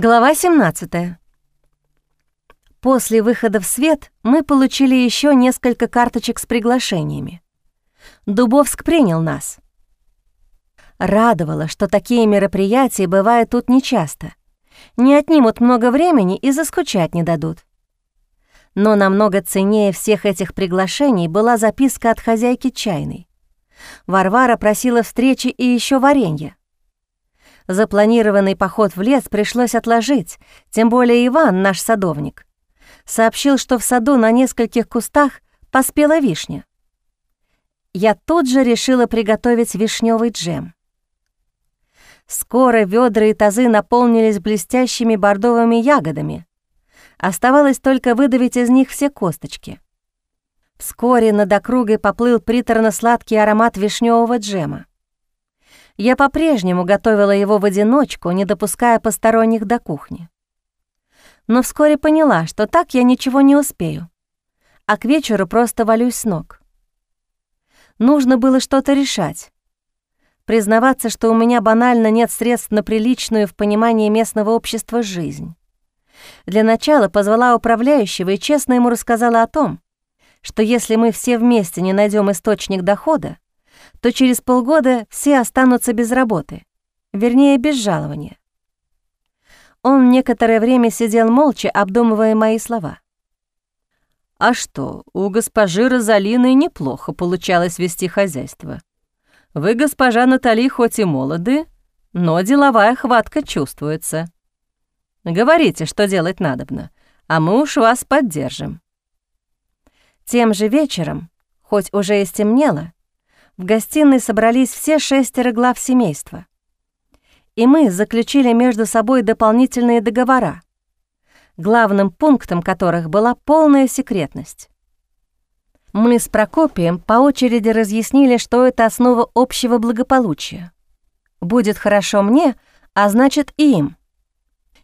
Глава 17. После выхода в свет мы получили еще несколько карточек с приглашениями. Дубовск принял нас. Радовало, что такие мероприятия бывают тут нечасто. Не отнимут много времени и заскучать не дадут. Но намного ценнее всех этих приглашений была записка от хозяйки чайной. Варвара просила встречи и еще варенья. Запланированный поход в лес пришлось отложить, тем более Иван, наш садовник, сообщил, что в саду на нескольких кустах поспела вишня. Я тут же решила приготовить вишневый джем. Скоро ведра и тазы наполнились блестящими бордовыми ягодами. Оставалось только выдавить из них все косточки. Вскоре над округой поплыл приторно-сладкий аромат вишневого джема. Я по-прежнему готовила его в одиночку, не допуская посторонних до кухни. Но вскоре поняла, что так я ничего не успею, а к вечеру просто валюсь с ног. Нужно было что-то решать. Признаваться, что у меня банально нет средств на приличную в понимании местного общества жизнь. Для начала позвала управляющего и честно ему рассказала о том, что если мы все вместе не найдем источник дохода, то через полгода все останутся без работы, вернее, без жалования. Он некоторое время сидел молча, обдумывая мои слова. «А что, у госпожи Розалины неплохо получалось вести хозяйство. Вы, госпожа Натали, хоть и молоды, но деловая хватка чувствуется. Говорите, что делать надобно, а мы уж вас поддержим». Тем же вечером, хоть уже и стемнело, в гостиной собрались все шестеро глав семейства. И мы заключили между собой дополнительные договора, главным пунктом которых была полная секретность. Мы с Прокопием по очереди разъяснили, что это основа общего благополучия. Будет хорошо мне, а значит и им.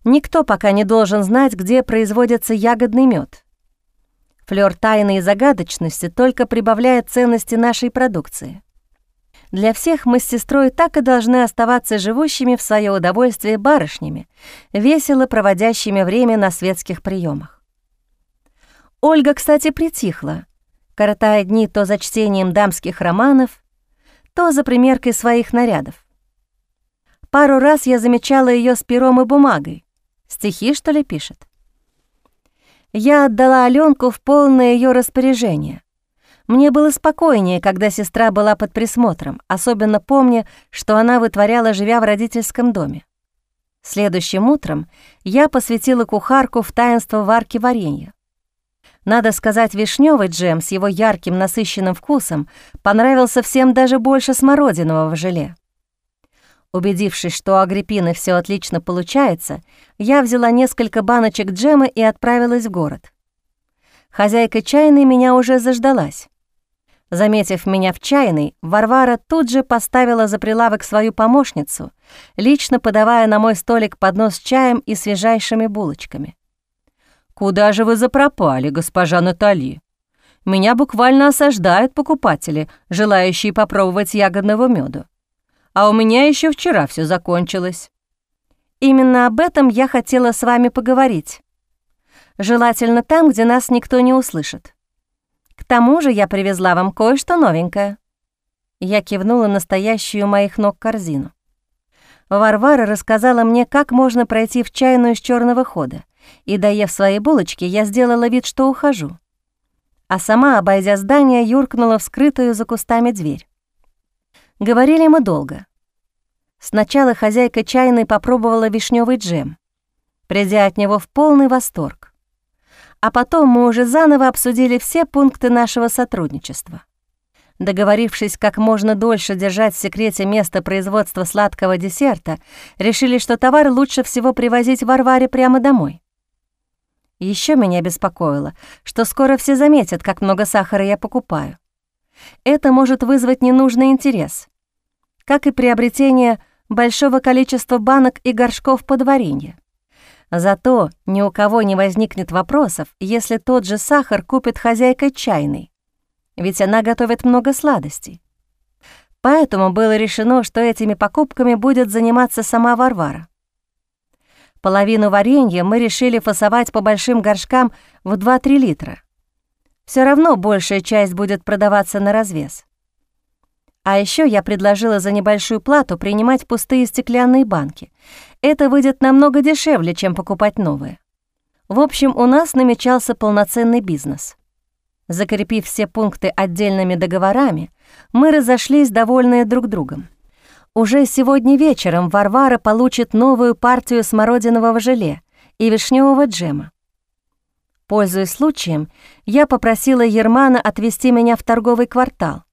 Никто пока не должен знать, где производится ягодный мед. Флёр тайны и загадочности только прибавляет ценности нашей продукции. Для всех мы с сестрой так и должны оставаться живущими в свое удовольствие барышнями, весело проводящими время на светских приемах. Ольга, кстати, притихла, коротая дни то за чтением дамских романов, то за примеркой своих нарядов. Пару раз я замечала ее с пером и бумагой. Стихи, что ли, пишет? Я отдала Аленку в полное ее распоряжение. Мне было спокойнее, когда сестра была под присмотром, особенно помня, что она вытворяла, живя в родительском доме. Следующим утром я посвятила кухарку в таинство варки варенья. Надо сказать, вишневый джем с его ярким насыщенным вкусом понравился всем даже больше смородинового желе. Убедившись, что у Агриппины все отлично получается, я взяла несколько баночек джема и отправилась в город. Хозяйка чайной меня уже заждалась. Заметив меня в чайной, Варвара тут же поставила за прилавок свою помощницу, лично подавая на мой столик поднос с чаем и свежайшими булочками. «Куда же вы запропали, госпожа Натали? Меня буквально осаждают покупатели, желающие попробовать ягодного меду. А у меня еще вчера все закончилось». «Именно об этом я хотела с вами поговорить. Желательно там, где нас никто не услышит. К тому же я привезла вам кое-что новенькое». Я кивнула настоящую моих ног корзину. Варвара рассказала мне, как можно пройти в чайную с черного хода, и, доев свои булочки, я сделала вид, что ухожу. А сама, обойдя здание, юркнула в скрытую за кустами дверь. Говорили мы долго. Сначала хозяйка чайной попробовала вишневый джем, придя от него в полный восторг а потом мы уже заново обсудили все пункты нашего сотрудничества. Договорившись как можно дольше держать в секрете место производства сладкого десерта, решили, что товар лучше всего привозить Варваре прямо домой. Еще меня беспокоило, что скоро все заметят, как много сахара я покупаю. Это может вызвать ненужный интерес, как и приобретение большого количества банок и горшков под варенье. Зато ни у кого не возникнет вопросов, если тот же сахар купит хозяйка чайной, ведь она готовит много сладостей. Поэтому было решено, что этими покупками будет заниматься сама Варвара. Половину варенья мы решили фасовать по большим горшкам в 2-3 литра. Все равно большая часть будет продаваться на развес. А еще я предложила за небольшую плату принимать пустые стеклянные банки. Это выйдет намного дешевле, чем покупать новые. В общем, у нас намечался полноценный бизнес. Закрепив все пункты отдельными договорами, мы разошлись, довольные друг другом. Уже сегодня вечером Варвара получит новую партию смородинового желе и вишневого джема. Пользуясь случаем, я попросила Ермана отвезти меня в торговый квартал.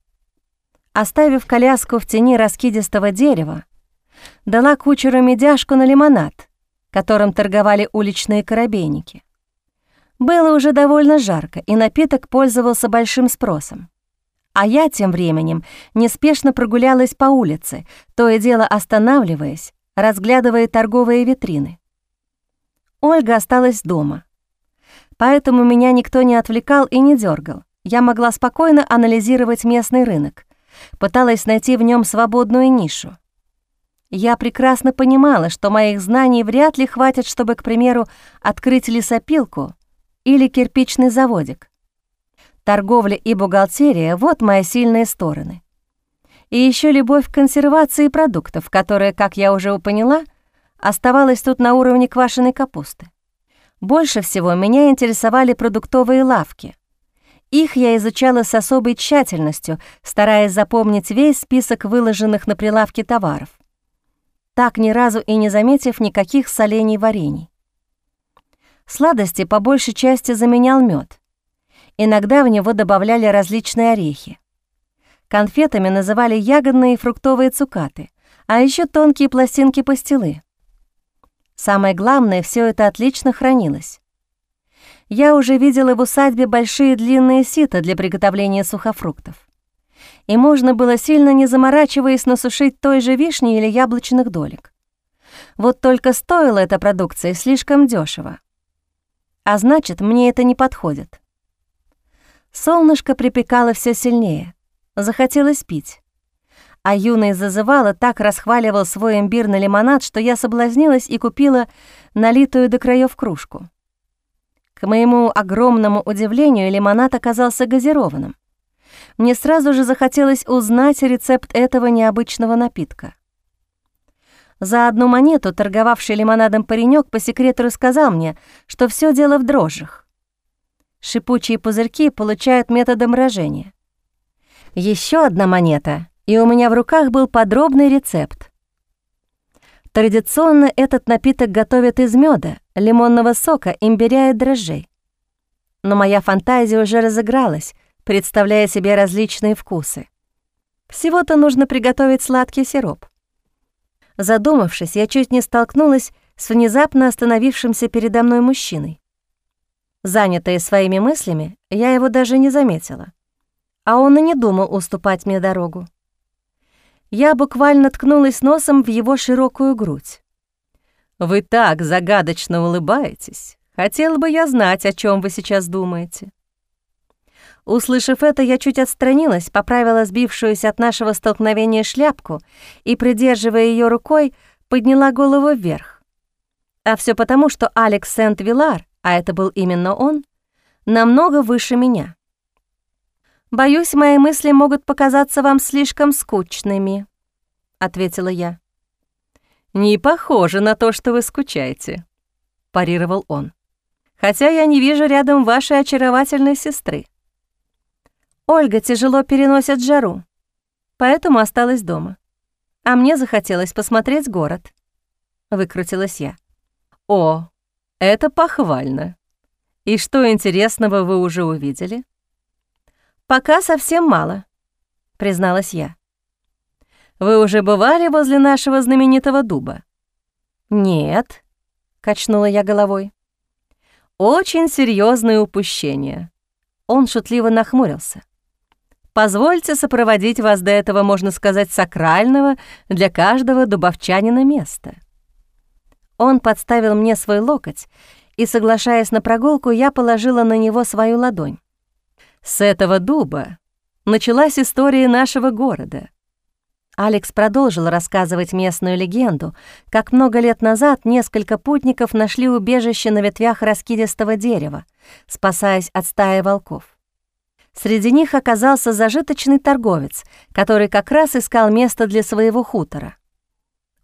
Оставив коляску в тени раскидистого дерева, дала кучеру медяшку на лимонад, которым торговали уличные коробейники. Было уже довольно жарко, и напиток пользовался большим спросом. А я тем временем неспешно прогулялась по улице, то и дело останавливаясь, разглядывая торговые витрины. Ольга осталась дома. Поэтому меня никто не отвлекал и не дергал. Я могла спокойно анализировать местный рынок, пыталась найти в нем свободную нишу. Я прекрасно понимала, что моих знаний вряд ли хватит, чтобы, к примеру, открыть лесопилку или кирпичный заводик. Торговля и бухгалтерия — вот мои сильные стороны. И еще любовь к консервации продуктов, которая, как я уже поняла, оставалась тут на уровне квашеной капусты. Больше всего меня интересовали продуктовые лавки. Их я изучала с особой тщательностью, стараясь запомнить весь список выложенных на прилавке товаров так ни разу и не заметив никаких солений варений. Сладости по большей части заменял мед. Иногда в него добавляли различные орехи. Конфетами называли ягодные и фруктовые цукаты, а еще тонкие пластинки пастилы. Самое главное, все это отлично хранилось. Я уже видела в усадьбе большие длинные сита для приготовления сухофруктов и можно было сильно не заморачиваясь насушить той же вишни или яблочных долек. Вот только стоила эта продукция слишком дешево. А значит, мне это не подходит. Солнышко припекало все сильнее, захотелось пить. А юный зазывала так расхваливал свой имбирный лимонад, что я соблазнилась и купила налитую до краев кружку. К моему огромному удивлению, лимонад оказался газированным мне сразу же захотелось узнать рецепт этого необычного напитка. За одну монету торговавший лимонадом паренек по секрету рассказал мне, что все дело в дрожжах. Шипучие пузырьки получают методом брожения. Еще одна монета, и у меня в руках был подробный рецепт. Традиционно этот напиток готовят из меда, лимонного сока, имбиря и дрожжей. Но моя фантазия уже разыгралась, представляя себе различные вкусы. Всего-то нужно приготовить сладкий сироп. Задумавшись, я чуть не столкнулась с внезапно остановившимся передо мной мужчиной. Занятая своими мыслями, я его даже не заметила. А он и не думал уступать мне дорогу. Я буквально ткнулась носом в его широкую грудь. «Вы так загадочно улыбаетесь. Хотела бы я знать, о чем вы сейчас думаете». Услышав это, я чуть отстранилась, поправила сбившуюся от нашего столкновения шляпку и, придерживая ее рукой, подняла голову вверх. А все потому, что Алекс Сент-Вилар, а это был именно он, намного выше меня. «Боюсь, мои мысли могут показаться вам слишком скучными», — ответила я. «Не похоже на то, что вы скучаете», — парировал он. «Хотя я не вижу рядом вашей очаровательной сестры. Ольга тяжело переносит жару, поэтому осталась дома. А мне захотелось посмотреть город. Выкрутилась я. О, это похвально. И что интересного вы уже увидели? Пока совсем мало, призналась я. Вы уже бывали возле нашего знаменитого дуба? Нет, качнула я головой. Очень серьезное упущение. Он шутливо нахмурился. Позвольте сопроводить вас до этого, можно сказать, сакрального для каждого дубовчанина места». Он подставил мне свой локоть, и, соглашаясь на прогулку, я положила на него свою ладонь. С этого дуба началась история нашего города. Алекс продолжил рассказывать местную легенду, как много лет назад несколько путников нашли убежище на ветвях раскидистого дерева, спасаясь от стаи волков. Среди них оказался зажиточный торговец, который как раз искал место для своего хутора.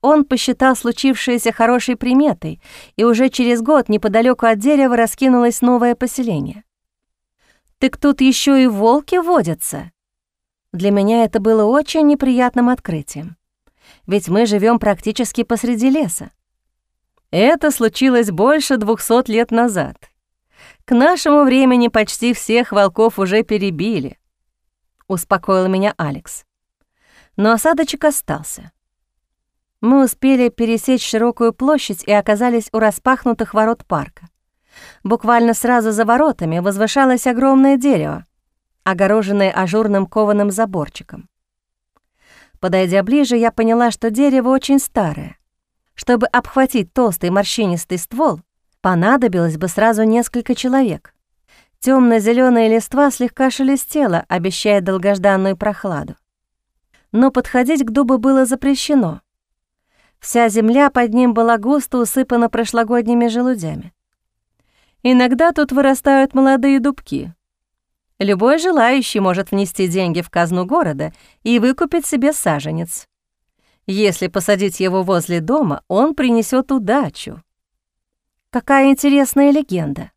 Он посчитал случившееся хорошей приметой, и уже через год неподалеку от дерева раскинулось новое поселение. «Так тут еще и волки водятся!» Для меня это было очень неприятным открытием. Ведь мы живем практически посреди леса. Это случилось больше двухсот лет назад. К нашему времени почти всех волков уже перебили, успокоил меня Алекс. Но осадочек остался. Мы успели пересечь широкую площадь и оказались у распахнутых ворот парка. Буквально сразу за воротами возвышалось огромное дерево, огороженные ажурным кованым заборчиком. Подойдя ближе, я поняла, что дерево очень старое. Чтобы обхватить толстый морщинистый ствол, понадобилось бы сразу несколько человек. темно зеленая листва слегка шелестела, обещая долгожданную прохладу. Но подходить к дубу было запрещено. Вся земля под ним была густо усыпана прошлогодними желудями. Иногда тут вырастают молодые дубки, Любой желающий может внести деньги в казну города и выкупить себе саженец. Если посадить его возле дома, он принесет удачу. Какая интересная легенда.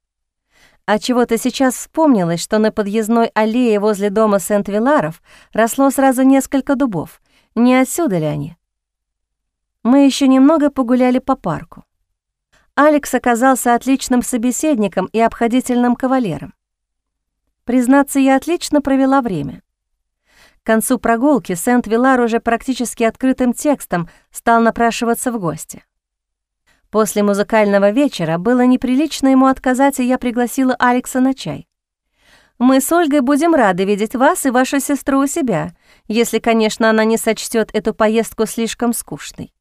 А чего-то сейчас вспомнилось, что на подъездной аллее возле дома Сент-Виларов росло сразу несколько дубов. Не отсюда ли они? Мы еще немного погуляли по парку. Алекс оказался отличным собеседником и обходительным кавалером. Признаться, я отлично провела время. К концу прогулки Сент-Вилар уже практически открытым текстом стал напрашиваться в гости. После музыкального вечера было неприлично ему отказать, и я пригласила Алекса на чай. «Мы с Ольгой будем рады видеть вас и вашу сестру у себя, если, конечно, она не сочтет эту поездку слишком скучной».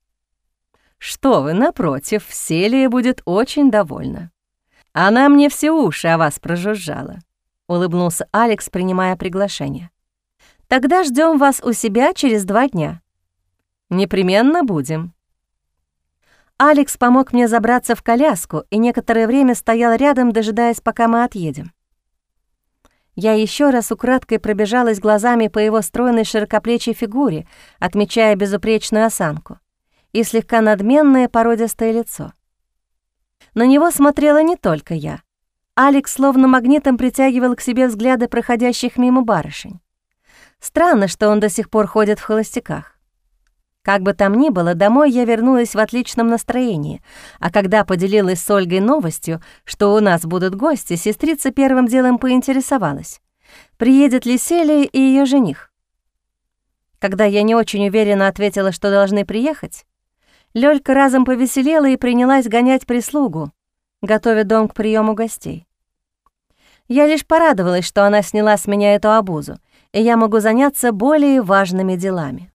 «Что вы, напротив, Селия будет очень довольна. Она мне все уши о вас прожужжала улыбнулся Алекс, принимая приглашение. Тогда ждем вас у себя через два дня. Непременно будем. Алекс помог мне забраться в коляску и некоторое время стоял рядом, дожидаясь, пока мы отъедем. Я еще раз украдкой пробежалась глазами по его стройной широкоплечей фигуре, отмечая безупречную осанку и слегка надменное породистое лицо. На него смотрела не только я — Алекс словно магнитом притягивал к себе взгляды проходящих мимо барышень. Странно, что он до сих пор ходит в холостяках. Как бы там ни было, домой я вернулась в отличном настроении, а когда поделилась с Ольгой новостью, что у нас будут гости, сестрица первым делом поинтересовалась, приедет ли Селия и ее жених. Когда я не очень уверенно ответила, что должны приехать, Лёлька разом повеселела и принялась гонять прислугу, готовя дом к приему гостей. Я лишь порадовалась, что она сняла с меня эту обузу, и я могу заняться более важными делами.